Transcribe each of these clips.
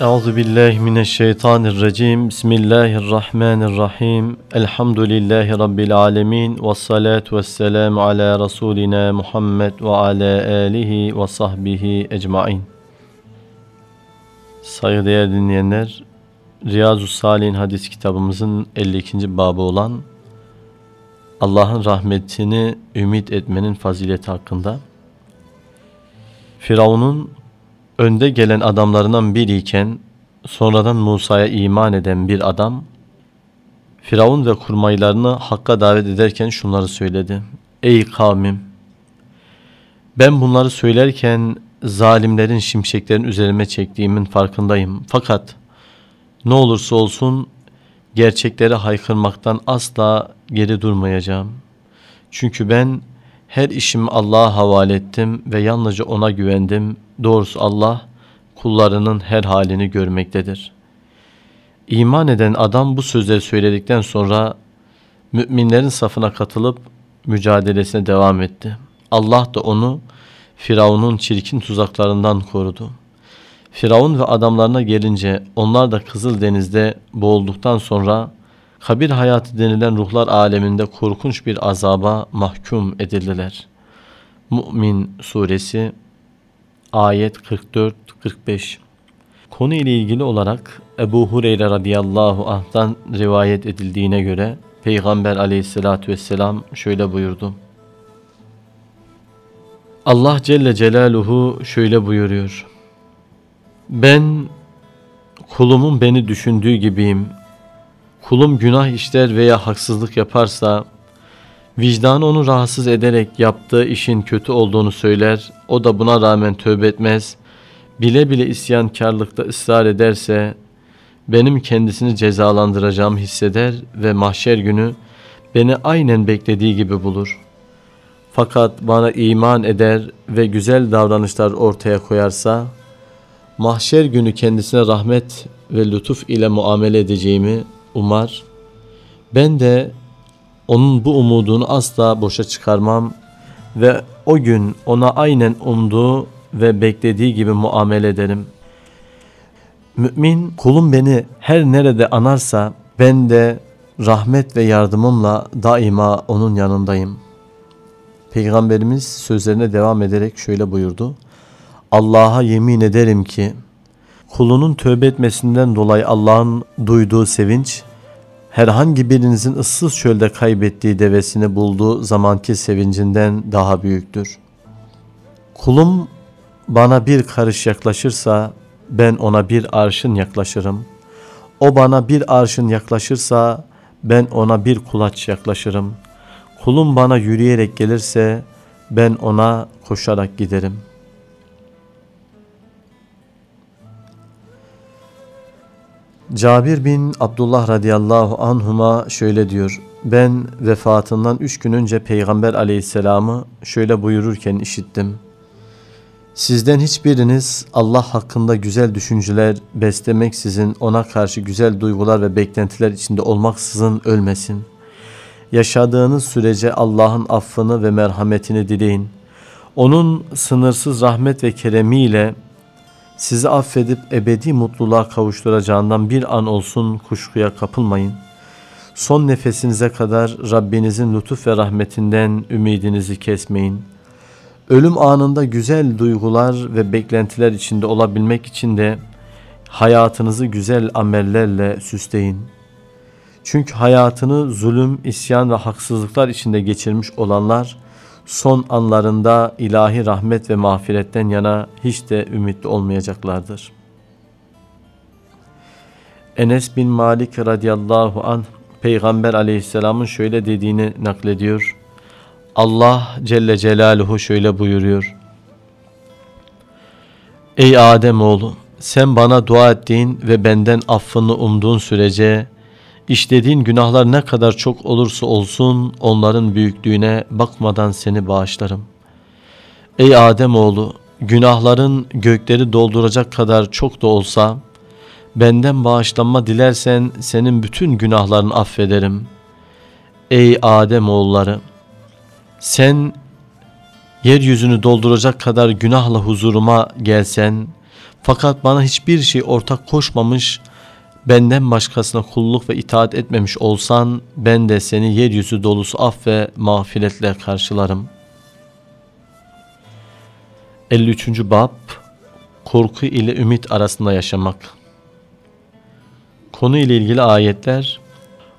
Euzu billahi mineşşeytanirracim. Bismillahirrahmanirrahim. Elhamdülillahi rabbil alamin ve salatu vesselamu ala rasulina Muhammed ve ala alihi ve sahbihi ecmaîn. Saygıdeğer dinleyenler, Riyazu Salih'in hadis kitabımızın 52. babı olan Allah'ın rahmetini ümit etmenin fazileti hakkında Firavun'un önde gelen adamlarından biriyken sonradan Musa'ya iman eden bir adam Firavun ve kurmaylarını Hakk'a davet ederken şunları söyledi. Ey kavmim! Ben bunları söylerken zalimlerin şimşeklerin üzerime çektiğimin farkındayım. Fakat ne olursa olsun gerçekleri haykırmaktan asla geri durmayacağım. Çünkü ben her işimi Allah'a havale ettim ve yalnızca ona güvendim. Doğrusu Allah kullarının her halini görmektedir. İman eden adam bu sözleri söyledikten sonra müminlerin safına katılıp mücadelesine devam etti. Allah da onu Firavun'un çirkin tuzaklarından korudu. Firavun ve adamlarına gelince onlar da Kızıl Deniz'de boğulduktan sonra kabir hayatı denilen ruhlar aleminde korkunç bir azaba mahkum edildiler. Mü'min suresi ayet 44-45 Konu ile ilgili olarak Ebu Hureyre radıyallahu anh'tan rivayet edildiğine göre Peygamber aleyhissalatü vesselam şöyle buyurdu. Allah Celle Celaluhu şöyle buyuruyor. Ben kulumun beni düşündüğü gibiyim. Kulum günah işler veya haksızlık yaparsa vicdan onu rahatsız ederek yaptığı işin kötü olduğunu söyler. O da buna rağmen tövbe etmez. Bile bile isyankarlıkta ısrar ederse benim kendisini cezalandıracağım hisseder ve mahşer günü beni aynen beklediği gibi bulur. Fakat bana iman eder ve güzel davranışlar ortaya koyarsa mahşer günü kendisine rahmet ve lütuf ile muamele edeceğimi umar. Ben de onun bu umudunu asla boşa çıkarmam ve o gün ona aynen umduğu ve beklediği gibi muamele ederim. Mümin kulum beni her nerede anarsa ben de rahmet ve yardımımla daima onun yanındayım. Peygamberimiz sözlerine devam ederek şöyle buyurdu. Allah'a yemin ederim ki kulunun tövbe etmesinden dolayı Allah'ın duyduğu sevinç herhangi birinizin ıssız çölde kaybettiği devesini bulduğu zamanki sevincinden daha büyüktür. Kulum bana bir karış yaklaşırsa ben ona bir arşın yaklaşırım. O bana bir arşın yaklaşırsa ben ona bir kulaç yaklaşırım. Kulum bana yürüyerek gelirse ben ona koşarak giderim.'' Cabir bin Abdullah radıyallahu anhuma şöyle diyor. Ben vefatından üç gün önce Peygamber aleyhisselamı şöyle buyururken işittim. Sizden hiçbiriniz Allah hakkında güzel düşünceler beslemeksizin ona karşı güzel duygular ve beklentiler içinde olmaksızın ölmesin. Yaşadığınız sürece Allah'ın affını ve merhametini dileyin. Onun sınırsız rahmet ve keremiyle sizi affedip ebedi mutluluğa kavuşturacağından bir an olsun kuşkuya kapılmayın. Son nefesinize kadar Rabbinizin lütuf ve rahmetinden ümidinizi kesmeyin. Ölüm anında güzel duygular ve beklentiler içinde olabilmek için de hayatınızı güzel amellerle süsleyin. Çünkü hayatını zulüm, isyan ve haksızlıklar içinde geçirmiş olanlar son anlarında ilahi rahmet ve mağfiretten yana hiç de ümitli olmayacaklardır. Enes bin Malik radıyallahu an Peygamber aleyhisselamın şöyle dediğini naklediyor. Allah Celle Celaluhu şöyle buyuruyor. Ey Adem oğlu sen bana dua ettiğin ve benden affını umduğun sürece İşlediğin günahlar ne kadar çok olursa olsun onların büyüklüğüne bakmadan seni bağışlarım. Ey Ademoğlu günahların gökleri dolduracak kadar çok da olsa benden bağışlanma dilersen senin bütün günahlarını affederim. Ey Ademoğulları sen yeryüzünü dolduracak kadar günahla huzuruma gelsen Fakat bana hiçbir şey ortak koşmamış, benden başkasına kulluk ve itaat etmemiş olsan ben de seni yeryüzü dolusu af ve mağfiretle karşılarım. 53. Bab Korku ile ümit arasında yaşamak Konu ile ilgili ayetler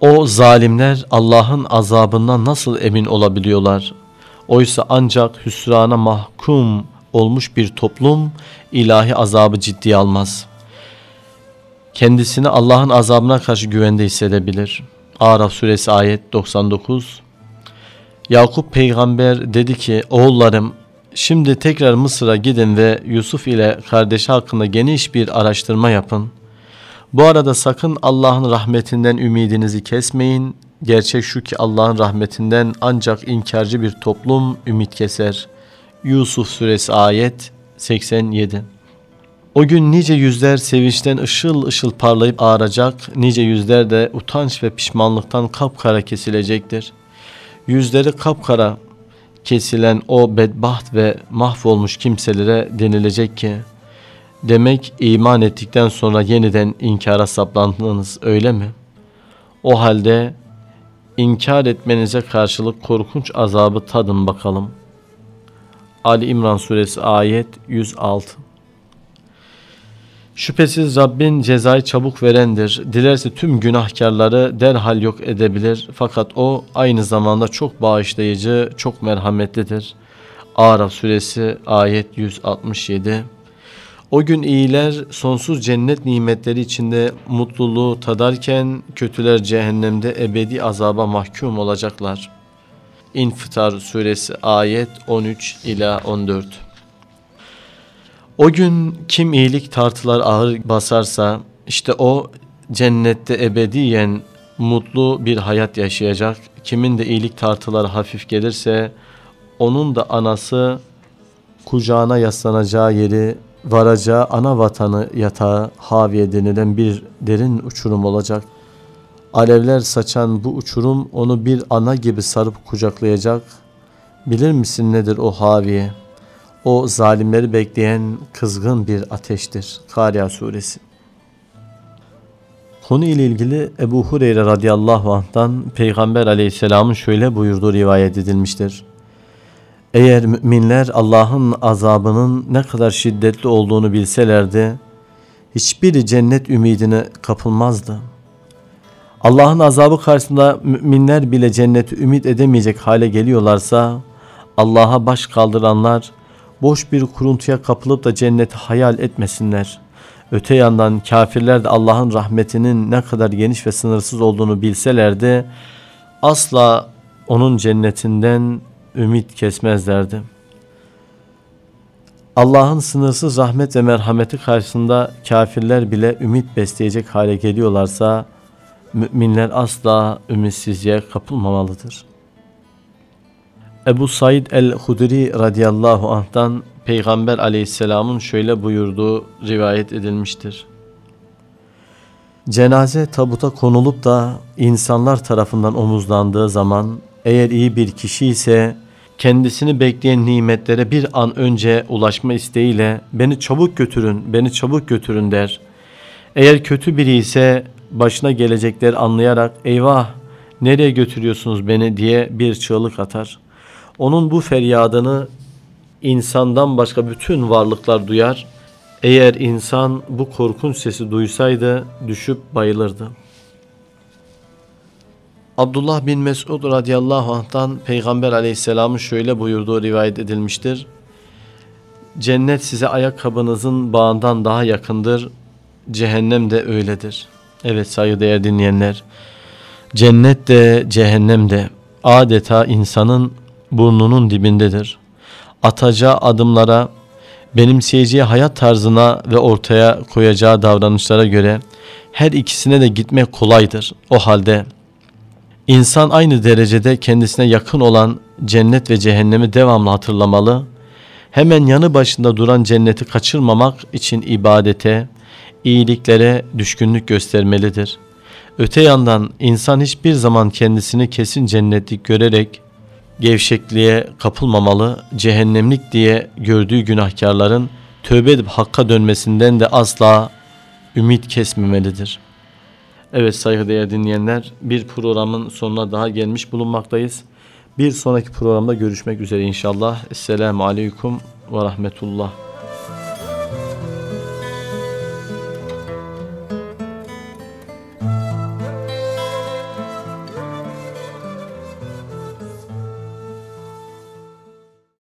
O zalimler Allah'ın azabından nasıl emin olabiliyorlar? Oysa ancak hüsrana mahkum olmuş bir toplum ilahi azabı ciddiye almaz. Kendisini Allah'ın azabına karşı güvende hissedebilir. Araf suresi ayet 99 Yakup peygamber dedi ki oğullarım şimdi tekrar Mısır'a gidin ve Yusuf ile kardeşi hakkında geniş bir araştırma yapın. Bu arada sakın Allah'ın rahmetinden ümidinizi kesmeyin. Gerçek şu ki Allah'ın rahmetinden ancak inkarcı bir toplum ümit keser. Yusuf suresi ayet 87 O gün nice yüzler sevinçten ışıl ışıl parlayıp ağaracak, nice yüzler de utanç ve pişmanlıktan kapkara kesilecektir. Yüzleri kapkara kesilen o bedbaht ve mahvolmuş kimselere denilecek ki, demek iman ettikten sonra yeniden inkara saplandınız öyle mi? O halde inkar etmenize karşılık korkunç azabı tadın bakalım.'' Ali İmran suresi ayet 106 Şüphesiz Rabbin cezayı çabuk verendir. Dilerse tüm günahkarları derhal yok edebilir. Fakat o aynı zamanda çok bağışlayıcı, çok merhametlidir. Araf suresi ayet 167 O gün iyiler sonsuz cennet nimetleri içinde mutluluğu tadarken kötüler cehennemde ebedi azaba mahkum olacaklar. İnfitar suresi ayet 13 ila 14. O gün kim iyilik tartılar ağır basarsa işte o cennette ebediyen mutlu bir hayat yaşayacak. Kimin de iyilik tartıları hafif gelirse onun da anası kucağına yaslanacağı yeri varacağı ana vatanı yatağı haviye denilen bir derin uçurum olacak. Alevler saçan bu uçurum onu bir ana gibi sarıp kucaklayacak. Bilir misin nedir o haviye? O zalimleri bekleyen kızgın bir ateştir. Kariya suresi. Konu ile ilgili Ebu Hureyre radıyallahu anh'tan Peygamber aleyhisselamın şöyle buyurduğu rivayet edilmiştir. Eğer müminler Allah'ın azabının ne kadar şiddetli olduğunu bilselerdi, hiçbiri cennet ümidine kapılmazdı.'' Allah'ın azabı karşısında müminler bile cenneti ümit edemeyecek hale geliyorlarsa Allah'a baş kaldıranlar boş bir kuruntuya kapılıp da cenneti hayal etmesinler. Öte yandan kafirler de Allah'ın rahmetinin ne kadar geniş ve sınırsız olduğunu bilselerdi asla onun cennetinden ümit kesmezlerdi. Allah'ın sınırsız rahmet ve merhameti karşısında kafirler bile ümit besleyecek hale geliyorlarsa müminler asla ümitsizliğe kapılmamalıdır. Ebu Said el-Hudri radıyallahu anh'tan Peygamber aleyhisselamın şöyle buyurduğu rivayet edilmiştir. Cenaze tabuta konulup da insanlar tarafından omuzlandığı zaman eğer iyi bir kişi ise kendisini bekleyen nimetlere bir an önce ulaşma isteğiyle beni çabuk götürün, beni çabuk götürün der. Eğer kötü biri ise başına gelecekleri anlayarak eyvah nereye götürüyorsunuz beni diye bir çığlık atar. Onun bu feryadını insandan başka bütün varlıklar duyar. Eğer insan bu korkunç sesi duysaydı düşüp bayılırdı. Abdullah bin Mesud radıyallahu anh'tan Peygamber aleyhisselamın şöyle buyurduğu rivayet edilmiştir. Cennet size ayakkabınızın bağından daha yakındır, cehennem de öyledir.'' Evet saygıdeğer dinleyenler. Cennet de cehennem de adeta insanın burnunun dibindedir. Atacağı adımlara, benimseyeceği hayat tarzına ve ortaya koyacağı davranışlara göre her ikisine de gitmek kolaydır. O halde insan aynı derecede kendisine yakın olan cennet ve cehennemi devamlı hatırlamalı. Hemen yanı başında duran cenneti kaçırmamak için ibadete, iyiliklere düşkünlük göstermelidir. Öte yandan insan hiçbir zaman kendisini kesin cennetlik görerek gevşekliğe kapılmamalı, cehennemlik diye gördüğü günahkarların tövbe edip hakka dönmesinden de asla ümit kesmemelidir. Evet saygıdeğer dinleyenler bir programın sonuna daha gelmiş bulunmaktayız. Bir sonraki programda görüşmek üzere inşallah. Esselamu Aleyküm ve Rahmetullah.